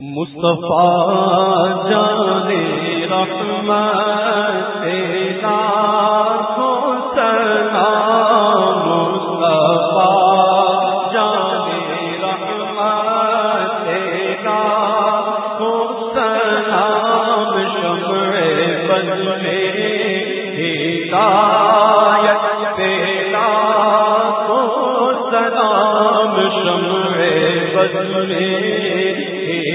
مصطفیٰ جانے رحمت تیرا کو سلام، مصطفیٰ جانے رحمت تیرا سلام، شمع بدلے ہدایت تیرا کو سلام، شمع بدلے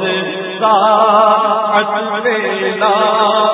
دل ساعت میلا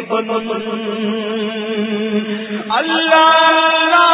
پبن اللہ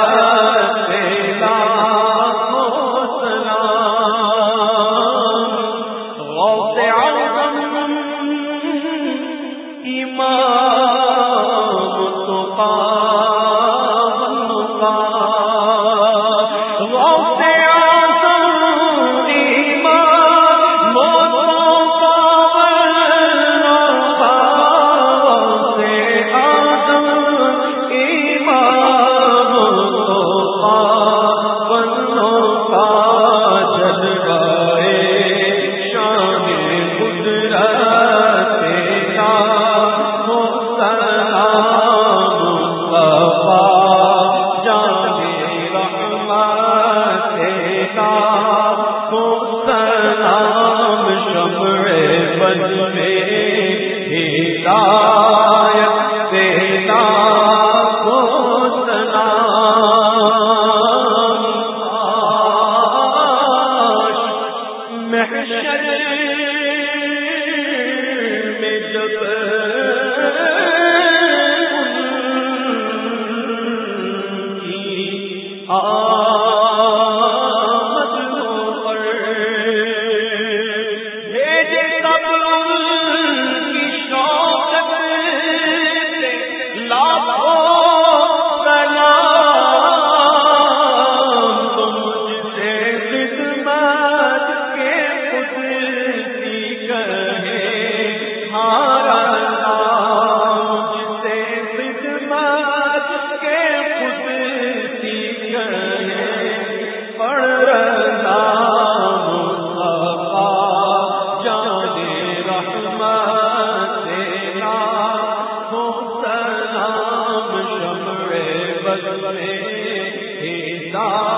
آ دیدار